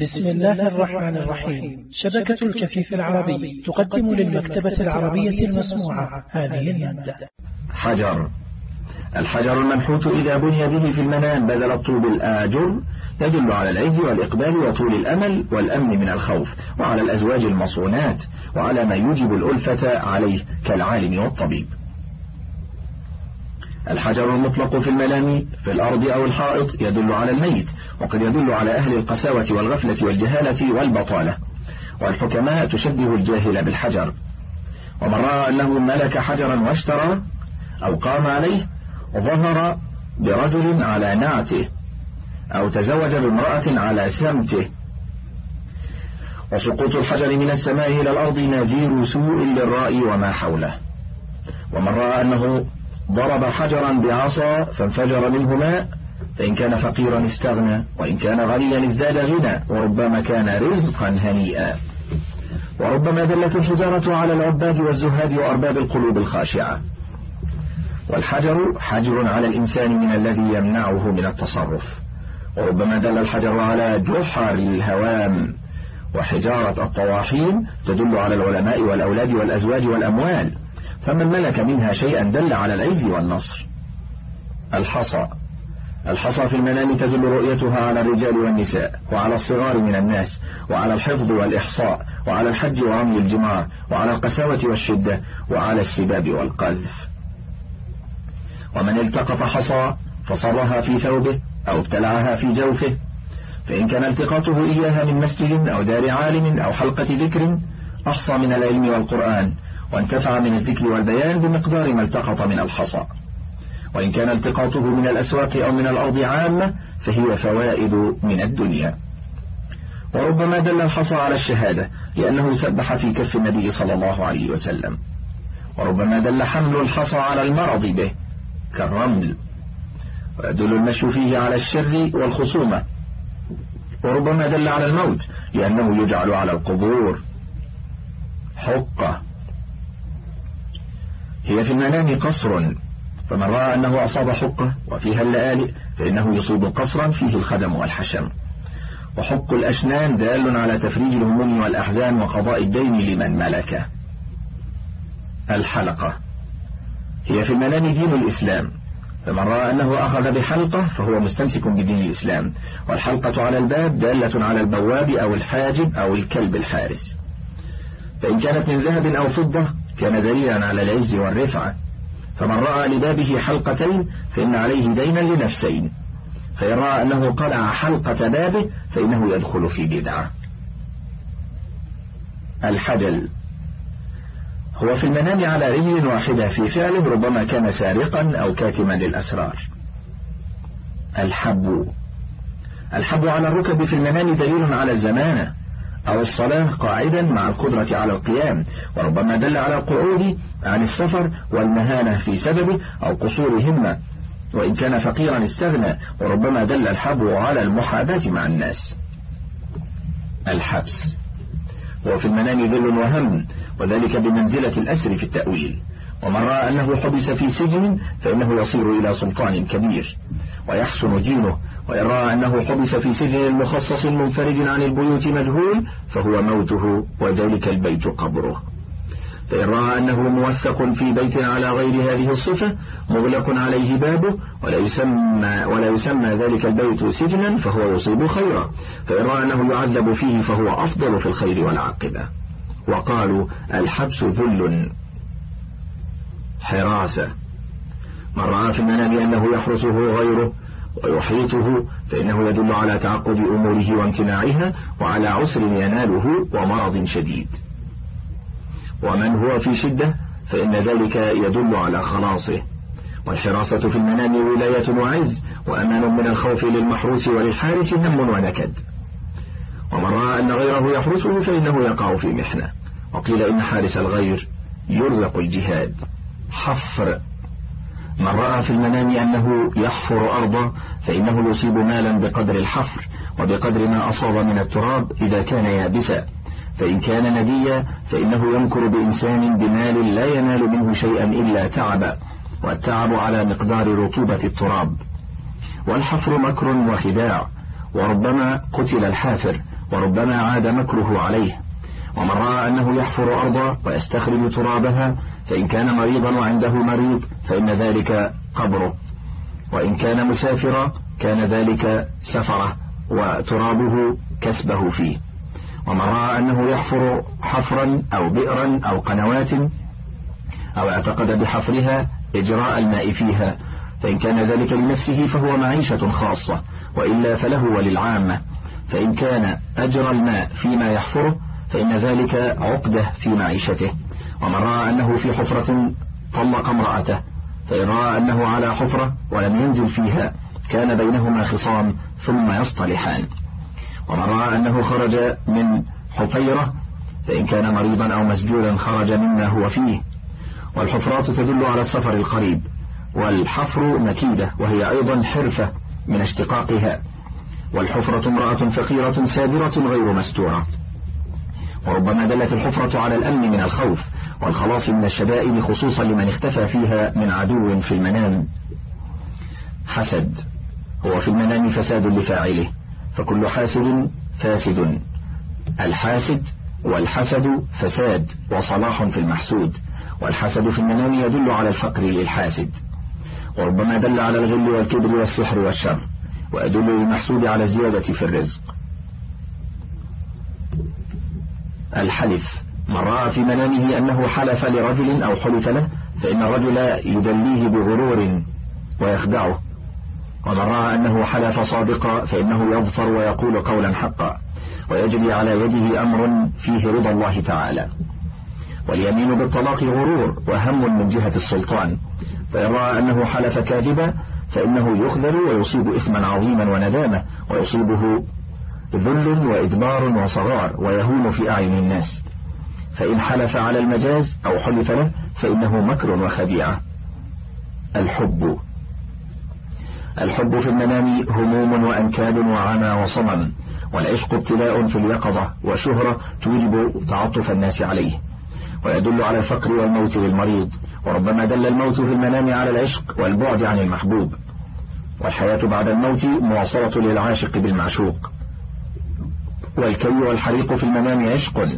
بسم الله الرحمن الرحيم. شبكة الكفيف العربي تقدم للمكتبة العربية المسموعة. هذه المادة حجر. الحجر المنحوت إذا بني به في المنام بدل الطوب الآجر يدل على العز والإقبال وطول الأمل والأمن من الخوف وعلى الأزواج المصونات وعلى ما يوجب الألفة عليه كالعالم والطبيب. الحجر المطلق في المنام في الأرض أو الحائط يدل على الميت وقد يدل على أهل القساوة والغفلة والجهالة والبطالة. والحكماء تشبه الجاهل بالحجر. ومن رأى أنه ملك حجرا واشترى أو قام عليه ظهر برجل على نعته أو تزوج بامرأة على سمته. وسقوط الحجر من السماء إلى الأرض نذير سوء للرأي وما حوله. ومن رأى أنه ضرب حجرا بعصا فانفجر منه ماء فإن كان فقيرا استغنى وإن كان غنيا ازداد غنى وربما كان رزقا هنيئا. وربما دلت الحجارة على العباد والزهاد وأرباب القلوب الخاشعة. والحجر حجر على الإنسان من الذي يمنعه من التصرف. وربما دل الحجر على جحر الهوام. وحجارة الطواحين تدل على العلماء والأولاد والأزواج والأموال. فمن ملك منها شيئا دل على العز والنصر. الحصى. الحصى في المنام تدل رؤيتها على الرجال والنساء وعلى الصغار من الناس وعلى الحفظ والإحصاء وعلى الحج ورمي الجمار وعلى القساوة والشدة وعلى السباب والقذف. ومن التقط حصى فصرها في ثوبه أو ابتلعها في جوفه فإن كان التقاطه إياها من مسجد أو دار عالم أو حلقة ذكر أحصى من العلم والقرآن وانتفع من الذكر والبيان بمقدار ما التقط من الحصى. وإن كان التقاطه من الأسواق أو من الأرض عامة فهي فوائد من الدنيا. وربما دل الحصى على الشهادة لأنه سبح في كف النبي صلى الله عليه وسلم. وربما دل حمل الحصى على المرض به كالرمل. ويدل المشي فيه على الشر والخصومة. وربما دل على الموت لأنه يجعل على القبور حقة. هي في المنام قصر فمن رأى أنه أصاب حقة وفيها اللآلئ فإنه يصيب قصرا فيه الخدم والحشم. وحق الأشنان دال على تفريج الهموم والأحزان وقضاء الدين لمن ملكه. الحلقة. هي في المنام دين الإسلام. فمن رأى أنه أخذ بحلقة فهو مستمسك بدين الإسلام. والحلقة على الباب دالة على البواب أو الحاجب أو الكلب الحارس. فإن كانت من ذهب أو فضة كان دليلا على العز والرفعة فمن رأى لبابه حلقتين فإن عليه دينا لنفسين. فإن رأى أنه قلع حلقة بابه فإنه يدخل في بدعة. الحجل. هو في المنام على رجل واحدة في فعله ربما كان سارقا أو كاتما للأسرار. الحب. الحب على الركب في المنام دليل على الزمانة. أو الصلاة قاعدا مع القدرة على القيام وربما دل على القعود عن السفر والمهانة في سببه أو قصور همة. وإن كان فقيرا استغنى وربما دل الحب على المحاباة مع الناس. الحبس. وفي المنام ذل وهم وذلك بمنزلة الأسر في التأويل. ومن رأى أنه حبس في سجن فإنه يصير إلى سلطان كبير. ويحسن دينه وإن رأى أنه حبس في سجن مخصص منفرد عن البيوت مجهول فهو موته وذلك البيت قبره. فإن رأى أنه موثق في بيت على غير هذه الصفة مغلق عليه بابه ولا يسمى, ولا يسمى ذلك البيت سجنا فهو يصيب خيرا. فإن رأى أنه يعذب فيه فهو أفضل في الخير والعاقبة. وقالوا الحبس ذل حراسة. من رأى في المنام أنه يحرسه غيره ويحيطه فإنه يدل على تعقد أموره وامتناعها وعلى عسر يناله ومرض شديد. ومن هو في شدة فإن ذلك يدل على خلاصه. والحراسة في المنام ولاية وعز وأمان من الخوف للمحروس وللحارس هم ونكد. ومن رأى أن غيره يحرسه فإنه يقع في محنة. وقيل إن حارس الغير يرزق الجهاد. حفر. من رأى في المنام أنه يحفر أرضا فإنه يصيب مالا بقدر الحفر وبقدر ما أصاب من التراب إذا كان يابسا. فإن كان نديا فإنه يمكر بإنسان بمال لا ينال منه شيئا إلا تعبا. والتعب على مقدار رطوبة التراب. والحفر مكر وخداع. وربما قتل الحافر. وربما عاد مكره عليه. ومن رأى أنه يحفر أرضا ويستخرج ترابها فإن كان مريضا وعنده مريض فإن ذلك قبره. وإن كان مسافرا كان ذلك سفره وترابه كسبه فيه. ومن رأى أنه يحفر حفرا أو بئرا أو قنوات أو اعتقد بحفرها إجراء الماء فيها فإن كان ذلك لنفسه فهو معيشة خاصة وإلا فله وللعامة. فإن كان أجرى الماء فيما يحفره فإن ذلك عقدة في معيشته. ومن رأى أنه في حفرة طلق امرأته فإن رأى أنه على حفرة ولم ينزل فيها كان بينهما خصام ثم يصطلحان. ومن رأى أنه خرج من حفيرة فإن كان مريضا أو مسجولا خرج مما هو فيه. والحفرات تدل على السفر القريب والحفر مكيدة وهي أيضا حرفة من اشتقاقها. والحفرة امرأة فقيرة سادرة غير مستورة. وربما دلت الحفرة على الأمن من الخوف والخلاص من الشدائد خصوصا لمن اختفى فيها من عدو في المنام. حسد. هو في المنام فساد لفاعله فكل حاسد فاسد. الحاسد والحسد فساد وصلاح في المحسود. والحسد في المنام يدل على الفقر للحاسد. وربما دل على الغل والكبر والسحر والشر ويدل للمحسود على الزيادة في الرزق. الحلف. من رأى في منامه أنه حلف لرجل أو حلف له فإن الرجل يدليه بغرور ويخدعه. ومن رأى أنه حلف صادقا فإنه يظفر ويقول قولا حقا. ويجري على يده أمر فيه رضا الله تعالى. واليمين بالطلاق غرور وهم من جهة السلطان. فإن رأى أنه حلف كاذبا فإنه يخذل ويصيب إثما عظيما وندامة ويصيبه ذل وإدبار وصغار ويهون في أعين الناس. فإن حلف على المجاز أو حلف له فإنه مكر وخديعة. الحب. الحب في المنام هموم وأنكاد وعمى وصمم والعشق ابتلاء في اليقظة وشهرة توجب تعطف الناس عليه. ويدل على الفقر والموت للمريض وربما دل الموت في المنام على العشق والبعد عن المحبوب. والحياة بعد الموت مواصلة للعاشق بالمعشوق. والكي والحريق في المنام عشق.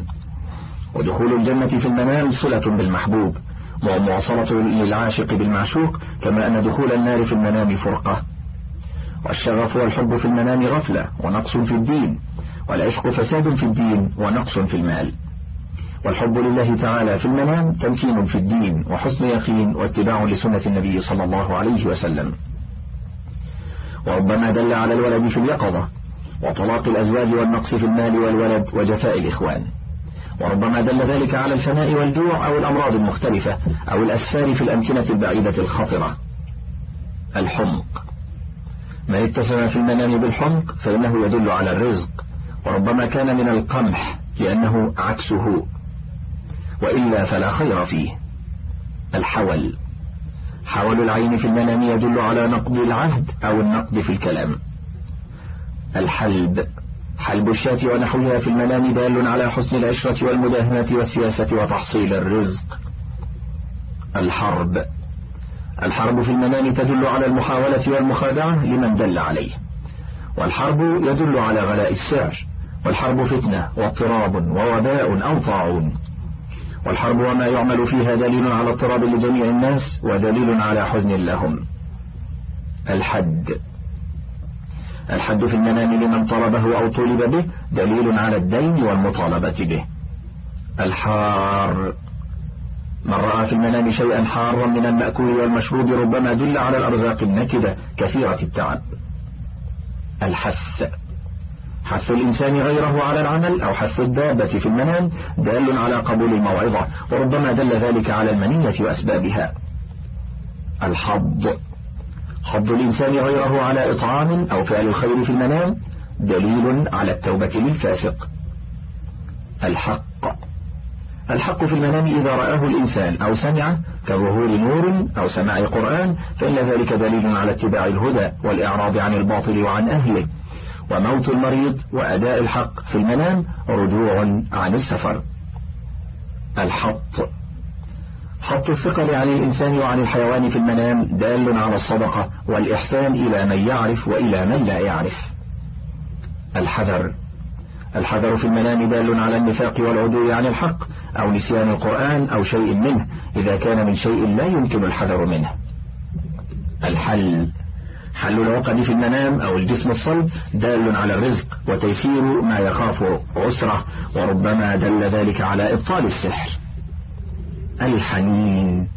ودخول الجنة في المنام صلة بالمحبوب ومواصلة للعاشق بالمعشوق كما أن دخول النار في المنام فرقة. والشغف والحب في المنام غفلة ونقص في الدين والعشق فساد في الدين ونقص في المال. والحب لله تعالى في المنام تمكين في الدين وحسن يقين واتباع لسنة النبي صلى الله عليه وسلم. وربما دل على الولد في اليقظة وطلاق الأزواج والنقص في المال والولد وجفاء الإخوان. وربما دل ذلك على الفناء والجوع أو الأمراض المختلفة أو الأسفار في الأمكنة البعيدة الخطرة. الحمق. من اتسم في المنام بالحمق فإنه يدل على الرزق. وربما كان من القمح لأنه عكسه. وإلا فلا خير فيه. الحول. حول العين في المنام يدل على نقض العهد أو النقد في الكلام. الحلب. حلب الشاة ونحوها في المنام دال على حسن العشرة والمداهنة والسياسة وتحصيل الرزق. الحرب. الحرب في المنام تدل على المحاولة والمخادعة لمن دل عليه. والحرب يدل على غلاء السعر. والحرب فتنة واضطراب ووباء أو طاعون. والحرب وما يعمل فيها دليل على اضطراب لجميع الناس ودليل على حزن لهم. الحد. الحد في المنام لمن طلبه أو طلب به دليل على الدين والمطالبة به. الحار. من رأى في المنام شيئا حارا من المأكول والمشروب ربما دل على الأرزاق النكدة كثيرة التعب. الحث حث الإنسان غيره على العمل أو حث الدابة في المنام دال على قبول الموعظة وربما دل ذلك على المنية وأسبابها. الحظ. حض الإنسان غيره على إطعام أو فعل الخير في المنام دليل على التوبة للفاسق. الحق. الحق في المنام إذا رآه الإنسان أو سمعه كظهور نور أو سماع قرآن فإن ذلك دليل على اتباع الهدى والإعراض عن الباطل وعن أهله. وموت المريض وأداء الحق في المنام رجوع عن السفر. الحط. حط الثقل عن الإنسان وعن الحيوان في المنام دال على الصدقة والإحسان إلى من يعرف وإلى من لا يعرف. الحذر. الحذر في المنام دال على النفاق والعدو عن الحق أو نسيان القرآن أو شيء منه إذا كان من شيء لا يمكن الحذر منه. الحل. حل العقد في المنام أو الجسم الصلب دال على الرزق وتيسير ما يخاف عسره وربما دل ذلك على إبطال السحر. الحنين.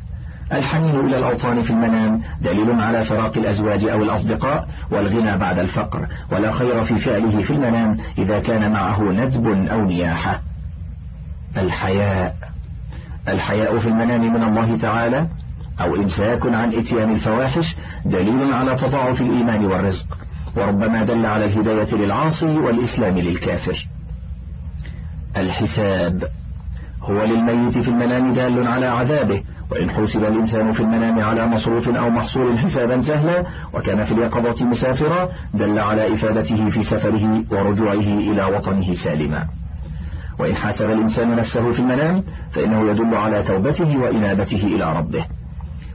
الحنين إلى الأوطان في المنام دليل على فراق الأزواج أو الأصدقاء والغنى بعد الفقر ولا خير في فعله في المنام إذا كان معه ندب أو نياحة. الحياء. الحياء في المنام من الله تعالى أو إمساك عن إتيان الفواحش دليل على تضاعف الإيمان والرزق. وربما دل على الهداية للعاصي والإسلام للكافر. الحساب. هو للميت في المنام دال على عذابه وإن حوسب الإنسان في المنام على مصروف أو محصول حسابا سهلا وكان في اليقظة مسافرا دل على إفادته في سفره ورجوعه إلى وطنه سالما. وإن حاسب الإنسان نفسه في المنام فإنه يدل على توبته وإنابته إلى ربه.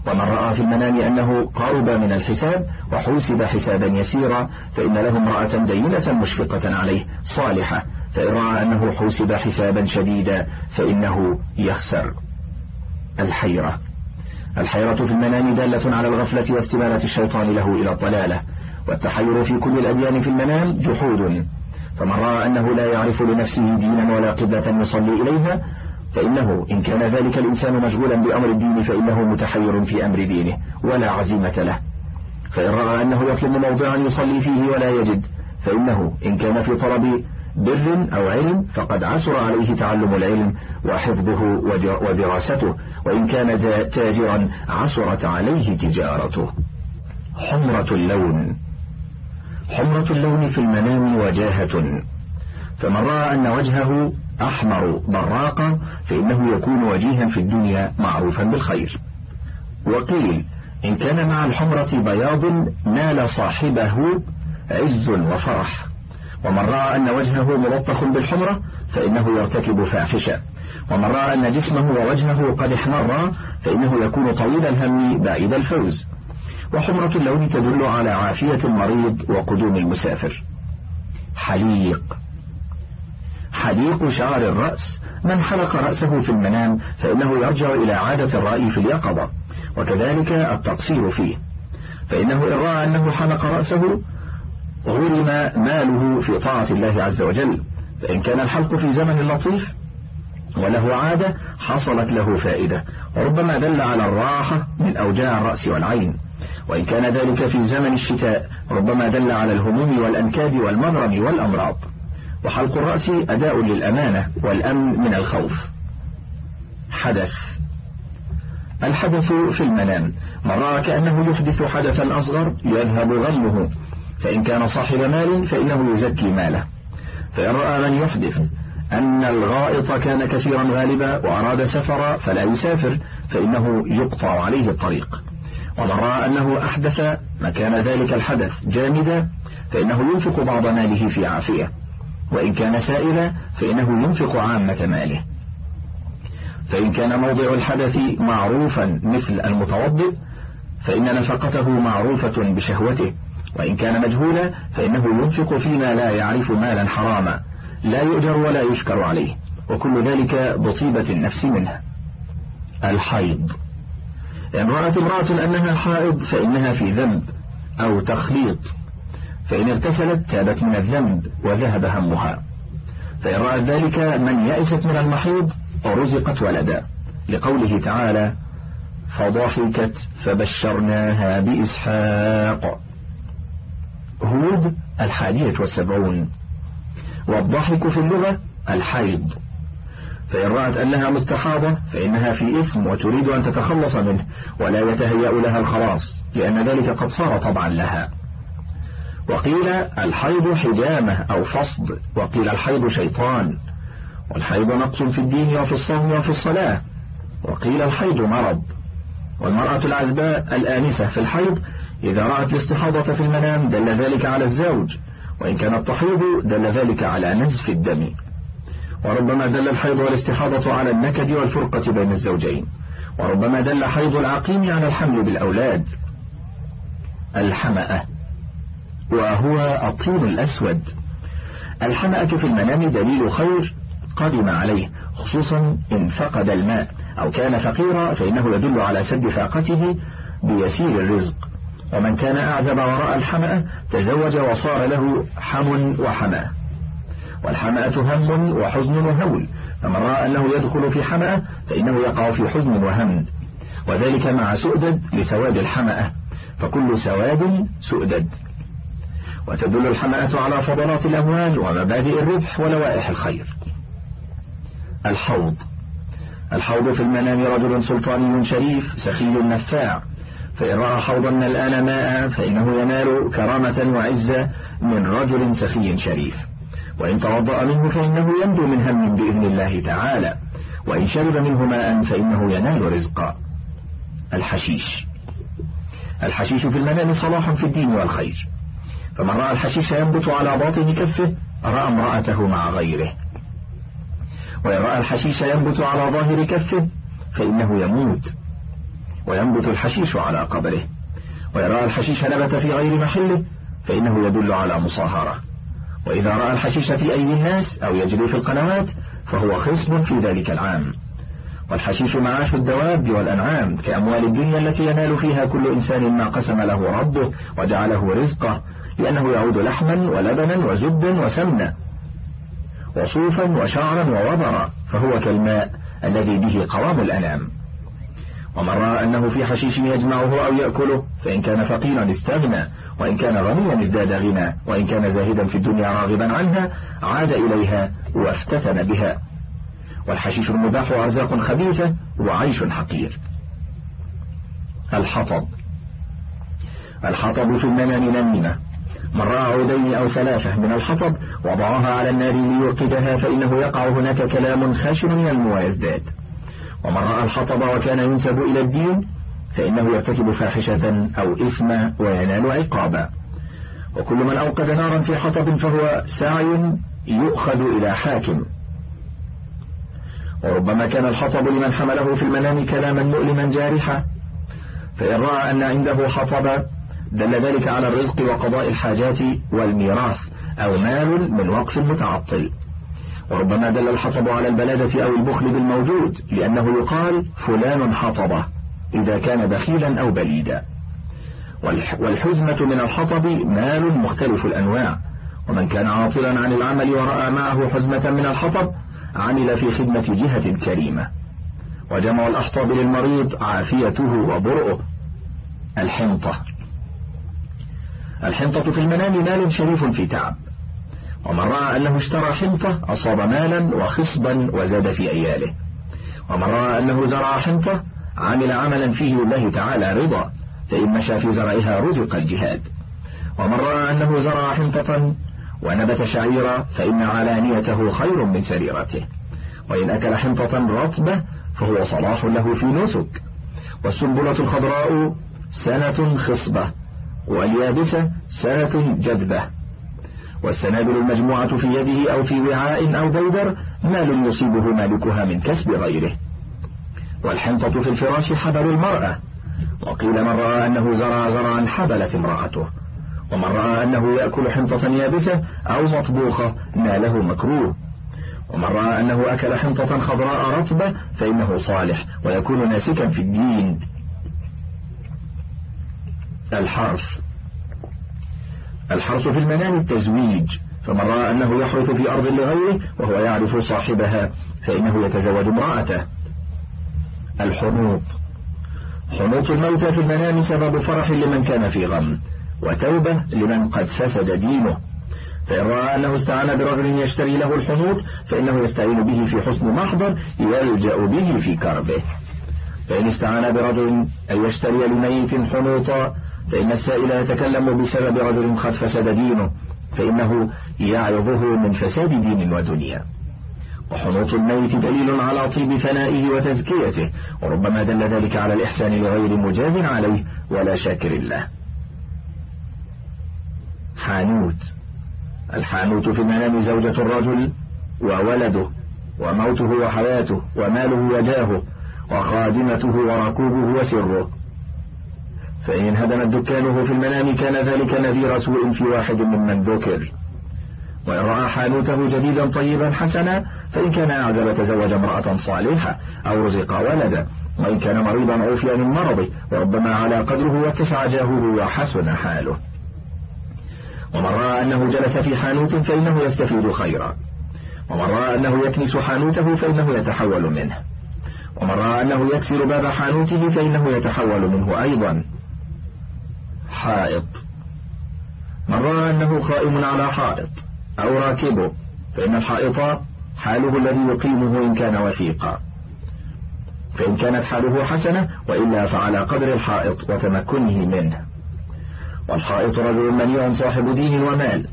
ومن رأى في المنام أنه قرب من الحساب وحوسب حسابا يسيرا فإن له امرأة دينة مشفقة عليه صالحة. فإن رأى أنه حوسب حسابا شديدا فإنه يخسر الحيرة. الحيرة في المنام دالة على الغفلة واستمالة الشيطان له إلى الضلالة. والتحير في كل الأديان في المنام جحود. فمن رأى أنه لا يعرف لنفسه دينا ولا قبلة يصلي إليها فإنه إن كان ذلك الإنسان مشغولا بأمر الدين فإنه متحير في أمر دينه ولا عزيمة له. فإن رأى أنه يطلب موضعا يصلي فيه ولا يجد فإنه إن كان في طلب بر أو علم فقد عسر عليه تعلم العلم وحفظه ودراسته وإن كان تاجرا عسرت عليه تجارته. حمرة اللون. حمرة اللون في المنام وجاهة. فمن رأى أن وجهه أحمر براقا فإنه يكون وجيها في الدنيا معروفا بالخير. وقيل إن كان مع الحمرة بياض نال صاحبه عز وفرح. ومن رأى أن وجهه ملطخ بالحمرة فإنه يرتكب فاحشة. ومن رأى أن جسمه ووجهه قد احمر فإنه يكون طويل الهم بعيد الفوز. وحمرة اللون تدل على عافية المريض وقدوم المسافر. حليق. حليق شعر الرأس. من حلق رأسه في المنام فإنه يرجع إلى عادة الرأي في اليقظة. وكذلك التقصير فيه. فإنه إن رأى أنه حلق رأسه غرم ماله في طاعة الله عز وجل. فإن كان الحلق في زمن لطيف وله عادة حصلت له فائدة. وربما دل على الراحة من أوجاع الرأس والعين. وإن كان ذلك في زمن الشتاء ربما دل على الهموم والأنكاد والمغرم والأمراض. وحلق الرأس أداء للأمانة والأمن من الخوف. حدث. الحدث في المنام. من رأى كأنه يحدث حدثا أصغر يذهب غمه. فإن كان صاحب مال فإنه يزكي ماله. فإن رأى من يحدث أن الغائط كان كثيرا غالبا وأراد سفر فلا يسافر فإنه يقطع عليه الطريق. ومن رأى أنه أحدث مكان ذلك الحدث جامدا فإنه ينفق بعض ماله في عافية. وإن كان سائلا فإنه ينفق عامة ماله. فإن كان موضع الحدث معروفا مثل المتوضئ فإن نفقته معروفة بشهوته. وإن كان مجهولا فإنه ينفق فيما لا يعرف مالا حراما لا يؤجر ولا يشكر عليه وكل ذلك بطيبة النفس منه. الحيض. إن رأت امرأة أنها حائض فإنها في ذنب أو تخليط. فإن اغتسلت تابت من الذنب وذهب همها. فإن رأت ذلك من يأست من المحيض رزقت ولدا. لقوله تعالى فضحكت فبشرناها بإسحاق. هود الحادية والسبعون والضحك في اللغة الحيض. فإن رأت أنها مستحاضة فإنها في إثم وتريد أن تتخلص منه ولا يتهيأ لها الخلاص لأن ذلك قد صار طبعا لها. وقيل الحيض حجامة أو فصد وقيل الحيض شيطان والحيض نقص في الدين وفي الصوم وفي الصلاة وقيل الحيض مرض. والمرأة العزباء الآنسة في الحيض إذا رأت الاستحاضة في المنام دل ذلك على الزوج وإن كانت تحيض دل ذلك على نزف الدم. وربما دل الحيض والاستحاضة على النكد والفرقة بين الزوجين. وربما دل حيض العقيم على الحمل بالأولاد. الحمأة. وهو الطين الأسود. الحمأة في المنام دليل خير قدم عليه خصوصا إن فقد الماء أو كان فقيرا فإنه يدل على سد فاقته بيسير الرزق. ومن كان أعزب وراء الحمأة تزوج وصار له حم وحمأة. والحمأة هم وحزن وهول فمن رأى أنه يدخل في حمأة فإنه يقع في حزن وهم. وذلك مع سؤدد لسواد الحمأة فكل سواد سؤدد. وتدل الحمأة على فضلات الأموال ومبادئ الربح ولوائح الخير. الحوض. الحوض في المنام رجل سلطاني شريف سخي نفاع. فإن رأى حوضا الآن ماء فإنه ينال كرامة وعزة من رجل سخي شريف. وإن توضأ منه فإنه ينجو من هم بإذن الله تعالى. وإن شرب منه ماء فإنه ينال رزقا الحشيش. الحشيش في المنام صلاح في الدين والخير. فمن رأى الحشيش ينبت على باطن كفه رأى امرأته مع غيره. وإن رأى الحشيش ينبت على ظاهر كفه فإنه يموت. وينبت الحشيش على قبره. وإن رأى الحشيش نبت في غير محله فإنه يدل على مصاهرة. وإذا رأى الحشيش في أيدي الناس أو يجري في القنوات فهو خصب في ذلك العام. والحشيش معاش الدواب والأنعام كأموال الدنيا التي ينال فيها كل إنسان ما قسم له ربه وجعله رزقه لأنه يعود لحما ولبنا وزبا وسمنا وصوفا وشعرا ووبرا فهو كالماء الذي به قوام الأنام. ومن رأى أنه في حشيش يجمعه أو يأكله فإن كان فقيرا استغنى وإن كان غنيا ازداد غنى وإن كان زاهدا في الدنيا راغبا عنها عاد إليها وافتتن بها. والحشيش المباح أرزاق خبيثة وعيش حقير. الحطب. الحطب في المنام نميمة. من رأى عودين أو ثلاثة من الحطب وضعها على النار ليوقدها فإنه يقع هناك كلام خاشن ينمو ويزداد ومن رأى الحطب وكان ينسب إلى الدين فإنه يرتكب فاحشة أو إثما وينال عقابا. وكل من أوقد نارا في حطب فهو سعي يؤخذ إلى حاكم. وربما كان الحطب لمن حمله في المنام كلاما مؤلما جارحا. فإن رأى أن عنده حطب دل ذلك على الرزق وقضاء الحاجات والميراث أو مال من وقف متعطل. وربما دل الحطب على البلادة أو البخل بالموجود لأنه يقال فلان حطبة إذا كان بخيلا أو بليدا. والحزمة من الحطب مال مختلف الأنواع. ومن كان عاطلا عن العمل ورأى معه حزمة من الحطب عمل في خدمة جهة كريمة. وجمع الأحطاب للمريض عافيته وبرؤه. الحنطة. الحنطة في المنام مال شريف في تعب. ومن رأى أنه اشترى حنطة أصاب مالا وخصبا وزاد في أياله. ومن رأى أنه زرع حنطة عمل عملا فيه لله تعالى رضا فإن مشى في زرعها رزق الجهاد. ومن رأى أنه زرع حنطة ونبت شعيرا فإن علانيته خير من سريرته. وإن أكل حنطة رطبة فهو صلاح له في نسك. والسنبلة الخضراء سنة خصبة واليابسة سنة جذبة. والسنابل المجموعة في يده أو في وعاء أو بيدر مال يصيبه مالكها من كسب غيره. والحنطة في الفراش حبل المرأة. وقيل من رأى أنه زرع زرعا حبلت امرأته. ومن رأى أنه يأكل حنطة يابسة أو مطبوخة ناله مكروه. ومن رأى أنه أكل حنطة خضراء رطبة فإنه صالح ويكون ناسكا في الدين. الحرث الحرث في المنام التزويج فمن رأى أنه يحرث في أرض لغيره وهو يعرف صاحبها فإنه يتزوج امرأته. الحنوط. حنوط الموتى في المنام سبب فرح لمن كان في غم وتوبة لمن قد فسد دينه. فإن رأى أنه استعان برجل يشتري له الحنوط فإنه يستعين به في حسن محضر يلجأ به في كربه. فإن استعان برجل أن يشتري لميت حنوطا فإن السائل يتكلم بسبب رجل قد فسد دينه فإنه يعظه من فساد دين ودنيا. وحنوط الميت دليل على طيب ثنائه وتزكيته وربما دل ذلك على الإحسان لغير مجاز عليه ولا شاكر له حانوت. الحانوت في المنام زوجة الرجل وولده وموته وحياته وماله وجاهه وخادمته وركوبه وسره. فإن انهدم دكانه في المنام كان ذلك نذير سوء في واحد ممن ذكر وإن رأى حانوته جديدا طيبا حسنا فإن كان أعزب تزوج امرأة صالحة أو رزق ولدا وإن كان مريضا عوفي من مرضه وربما على قدره واتسع جاهه وحسن حاله. ومن رأى أنه جلس في حانوت فإنه يستفيد خيرا. ومن رأى أنه يكنس حانوته فإنه يتحول منه. ومن رأى أنه يكسر باب حانوته فإنه يتحول منه أيضا. حائط. من رأى أنه قائم على حائط أو راكبه فإن الحائط حاله الذي يقيمه إن كان وثيقا. فإن كانت حاله حسنة وإلا فعلى قدر الحائط وتمكنه منه. والحائط رجل منيع صاحب دين ومال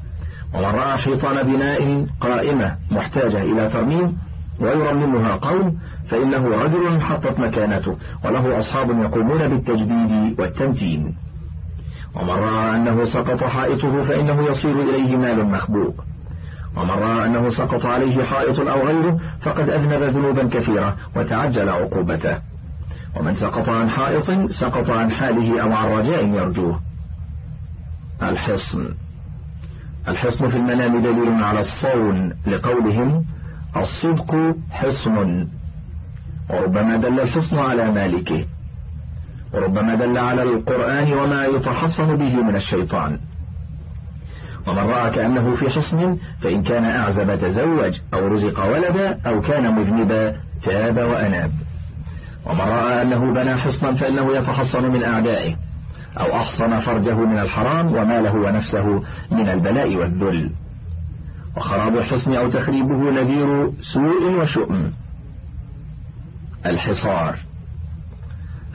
ومن رأى حيطان بناء قائمة محتاجة إلى ترميم ويرممها قوم فإنه رجل حطت مكانته وله أصحاب يقومون بالتجديد والتمتين. ومن رأى أنه سقط حائطه فإنه يصير إليه مال مخبوق ومن رأى أنه سقط عليه حائط أو غيره فقد أذنب ذنوبا كثيرة وتعجل عقوبته. ومن سقط عن حائط سقط عن حاله أو عن رجاء يرجوه. الحصن. الحصن في المنام دليل على الصون لقولهم الصدق حصن. وربما دل الحصن على مالكه. وربما دل على القرآن وما يتحصن به من الشيطان. ومن رأى كأنه في حصن فإن كان أعزب تزوج أو رزق ولدا أو كان مذنبا تاب وأناب. ومن رأى أنه بنى حصنا فإنه يتحصن من أعدائه. أو أحصن فرجه من الحرام وماله ونفسه من البلاء والذل. وخراب الحصن أو تخريبه نذير سوء وشؤم. الحصار.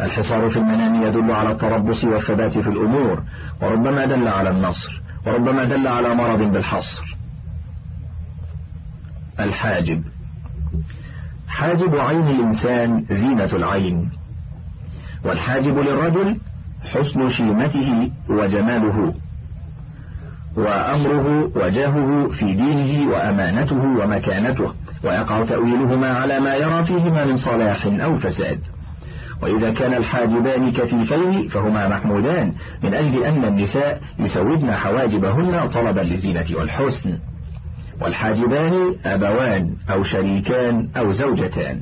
الحصار في المنام يدل على التربص والثبات في الأمور وربما دل على النصر وربما دل على مرض بالحصر. الحاجب. حاجب عين الإنسان زينة العين. والحاجب للرجل حسن شيمته وجماله وأمره وجاهه في دينه وأمانته ومكانته ويقع تأويلهما على ما يرى فيهما من صلاح أو فساد. وإذا كان الحاجبان كثيفين فهما محمودان من أجل أن النساء يسودن حواجبهن طلبا للزينة والحسن. والحاجبان أبوان أو شريكان أو زوجتان.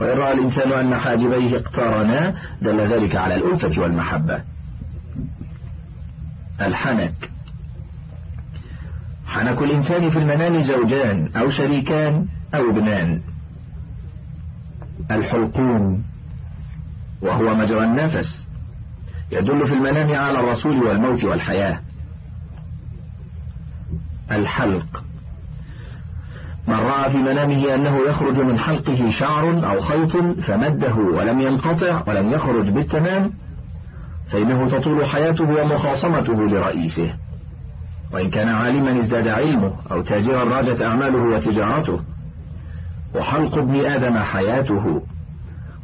وإن رأى الإنسان أن حاجبيه اقترنا دل ذلك على الألفة والمحبة. الحنك. حنك الإنسان في المنام زوجان أو شريكان أو ابنان. الحلقوم. وهو مجرى النفس يدل في المنام على الرسول والموت والحياة. الحلق. من رأى في منامه أنه يخرج من حلقه شعر أو خيط فمده ولم ينقطع ولم يخرج بالتمام فإنه تطول حياته ومخاصمته لرئيسه. وإن كان عالما ازداد علمه أو تاجرا راجت أعماله وتجارته. وحلق ابن آدم حياته.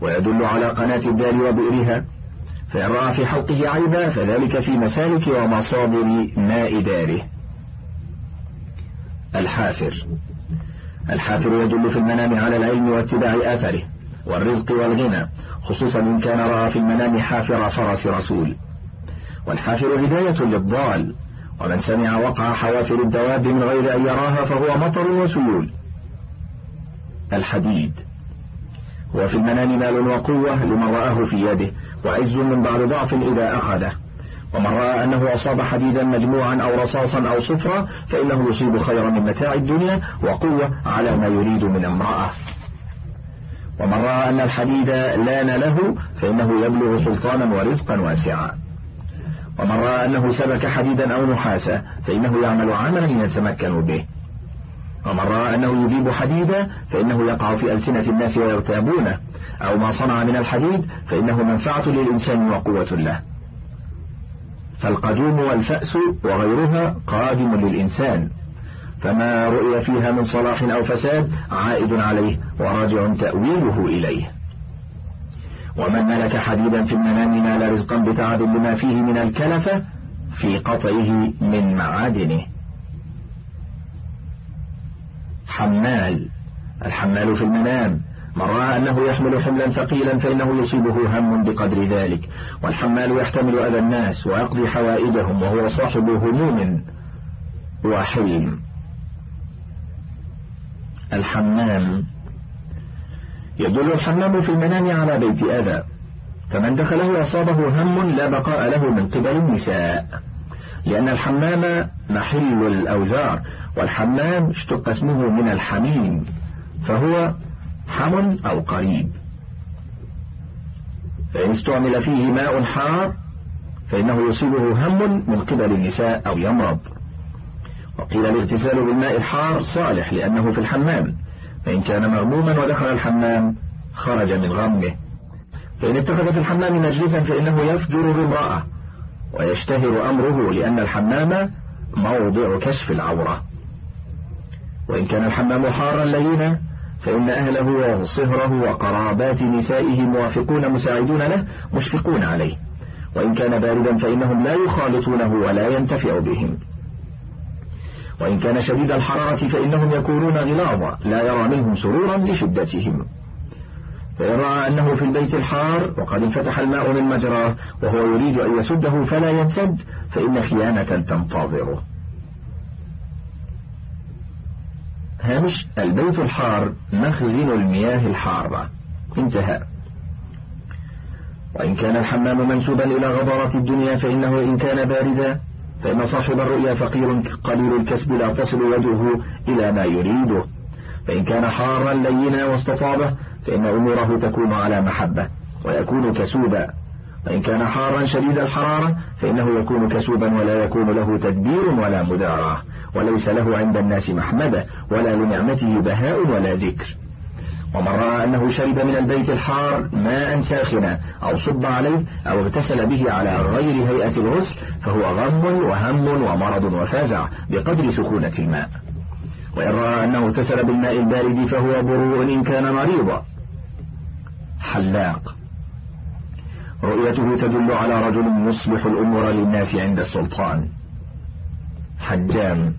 ويدل على قناة الدار وبئرها. فإن رأى في حلقه عيبا فذلك في مسالك ومصادر ماء داره الحافر. الحافر يدل في المنام على العلم واتباع آثره والرزق والغنى خصوصا إن كان رأى في المنام حافر فرس رسول. والحافر هداية للضال ومن سمع وقع حوافر الدواب من غير أن يراها فهو مطر وسيول. الحديد. وفي المنام مال وقوة لمن رآه في يده وعز من بعد ضعف إذا أخذه. ومن رأى أنه أصاب حديدا مجموعا أو رصاصا أو صفرا فإنه يصيب خيرا من متاع الدنيا وقوة على ما يريد من امرأة. ومن رأى أن الحديد لأن له فإنه يبلغ سلطانا ورزقا واسعا. ومن رأى أنه سبك حديدا أو نحاسا فإنه يعمل عملا يتمكن به. ومن رأى أنه يجيب حديدا فإنه يقع في ألسنة الناس ويرتابونه. أو ما صنع من الحديد فإنه منفعة للإنسان وقوة له. فالقدوم والفأس وغيرها قادم للإنسان. فما رؤي فيها من صلاح أو فساد عائد عليه وراجع تأويله إليه. ومن ملك حديدا في المنام نال رزقا بتعب لما فيه من الكلفة في قطعه من معادنه. حمال الحمال في المنام. من رأى أنه يحمل حملا ثقيلا فإنه يصيبه هم بقدر ذلك. والحمال يحتمل أذى الناس ويقضي حوائجهم وهو صاحب هموم وحلم. الحمام. يدل الحمام في المنام على بيت أذى. فمن دخله أصابه هم لا بقاء له من قبل النساء. لأن الحمام محل الأوزار والحمام اشتق اسمه من الحميم فهو حم أو قريب. فإن استعمل فيه ماء حار فإنه يصيبه هم من قبل النساء أو يمرض. وقيل الاغتسال بالماء الحار صالح لأنه في الحمام فإن كان مغموما ودخل الحمام خرج من غمه. فإن اتخذ في الحمام مجلسا فإنه يفجر بامرأة ويشتهر أمره لأن الحمام موضع كشف العورة. وإن كان الحمام حارا لينا فإن أهله وصهره وقرابات نسائه موافقون مساعدون له مشفقون عليه. وإن كان باردا فإنهم لا يخالطونه ولا ينتفع بهم. وإن كان شديد الحرارة فإنهم يكونون غلاظا لا يرى منهم سرورا لشدتهم. رأى أنه في البيت الحار وقد انفتح الماء من مجراه وهو يريد أن يسده فلا ينسد فإن خيانة تنتظره. هامش البيت الحار مخزن المياه الحارة. انتهى. وإن كان الحمام منسوبا إلى غبرات الدنيا فإنه إن كان باردا فإن صاحب الرؤيا فقير قليل الكسب لا تصل يده إلى ما يريده. فإن كان حارا لينا واستطابه فإن أموره تكون على محبة ويكون كسوبا. وإن كان حارا شديد الحرارة فإنه يكون كسوبا ولا يكون له تدبير ولا مدارة وليس له عند الناس محمدة ولا لنعمته بهاء ولا ذكر. ومن رأى أنه شرب من البيت الحار ماء ساخنا أو صب عليه أو اغتسل به على غير هيئة الغسل فهو غم وهم ومرض وفازع بقدر سخونة الماء. وإن رأى أنه اغتسل بالماء البارد فهو بروء إن كان مريضا. حلاق. رؤيته تدل على رجل يصلح الأمور للناس عند السلطان. حجام.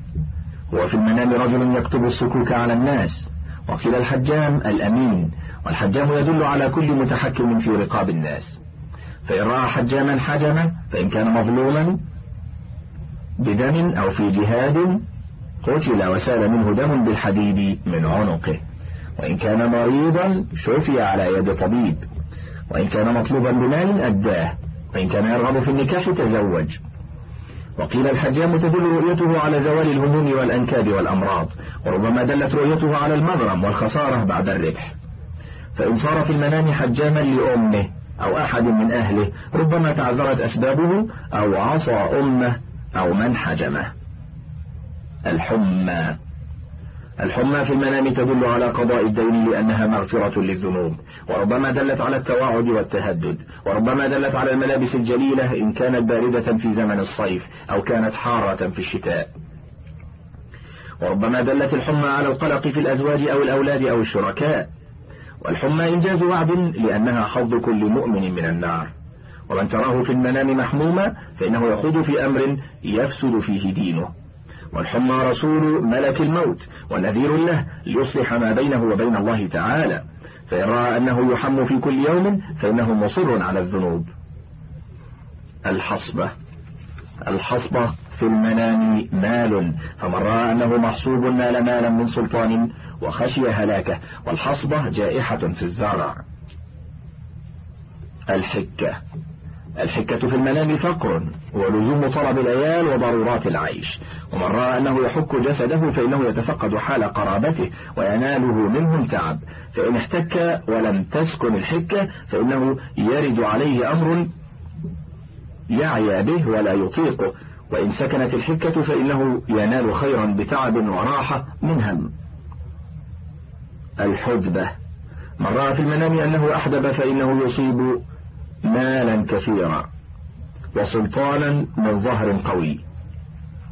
هو في المنام رجل يكتب السكوك على الناس. وقيل الحجام الأمين. والحجام يدل على كل متحكم في رقاب الناس. فإن رأى حجاما حجما فإن كان مظلوما بدم أو في جهاد قتل وسال منه دم بالحديد من عنقه. وإن كان مريضا شفي على يد طبيب. وإن كان مطلوبا بمال أداه. وإن كان يرغب في النكاح تزوج. وقيل الحجام تدل رؤيته على زوال الهموم والأنكاد والأمراض. وربما دلت رؤيته على المغرم والخسارة بعد الربح. فإن صار في المنام حجاما لأمه أو أحد من أهله ربما تعذرت أسبابه أو عصى أمه أو من حجمه. الحمى. الحمى في المنام تدل على قضاء الدين لأنها مغفرة للذنوب. وربما دلت على التواعد والتهدد. وربما دلت على الملابس الجليلة إن كانت باردة في زمن الصيف أو كانت حارة في الشتاء. وربما دلت الحمى على القلق في الأزواج أو الأولاد أو الشركاء. والحمى إنجاز وعد لأنها حظ كل مؤمن من النار. ومن تراه في المنام محموما فإنه يخوض في أمر يفسد فيه دينه. والحمى رسول ملك الموت ونذير له ليصلح ما بينه وبين الله تعالى. فإن رأى أنه يحم في كل يوم فإنه مصر على الذنوب. الحصبة. الحصبة في المنام مال. فمن رأى أنه محصوب نال مالا من سلطان وخشي هلاكه والحصبة جائحة في الزرع. الحكة. الحكة في المنام فقر ولزوم طلب العيال وضرورات العيش. ومن رأى أنه يحك جسده فإنه يتفقد حال قرابته ويناله منهم تعب. فإن احتك ولم تسكن الحكة فإنه يرد عليه أمر يعيا به ولا يطيقه وإن سكنت الحكة فإنه ينال خيرا بتعب وراحة من هم. الحدبة من رأى في المنام أنه أحدب فإنه يصيب مالا كثيرا وسلطانا من ظهر قوي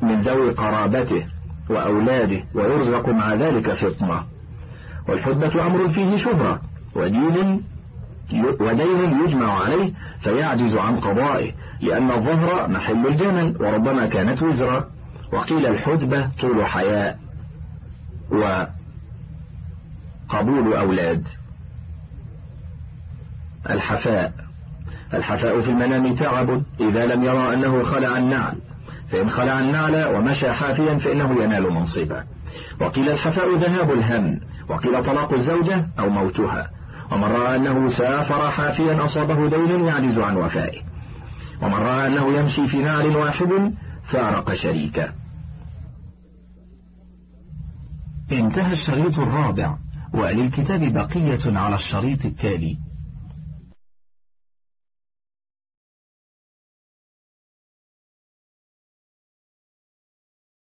من ذوي قرابته وأولاده ويرزق مع ذلك فطنة. والحدبة أمر فيه شهرة ودين ودين يجمع عليه فيعجز عن قضائه لأن الظهر محل الجمل وربما كانت وزرا. وقيل الحدبة طول حياء وقبول أولاد. الحفاء. الحفاء في المنام تعب إذا لم يرى أنه خلع النعل. فإن خلع النعل ومشى حافيا فإنه ينال منصبا وقيل الحفاء ذهاب الهم. وقيل طلاق الزوجة أو موتها. ومن رأى أنه سافر حافيا أصابه دين يعجز عن وفائه. ومن رأى أنه يمشي في نعل واحد فارق شريكه. انتهى الشريط الرابع. وللكتاب بقية على الشريط التالي.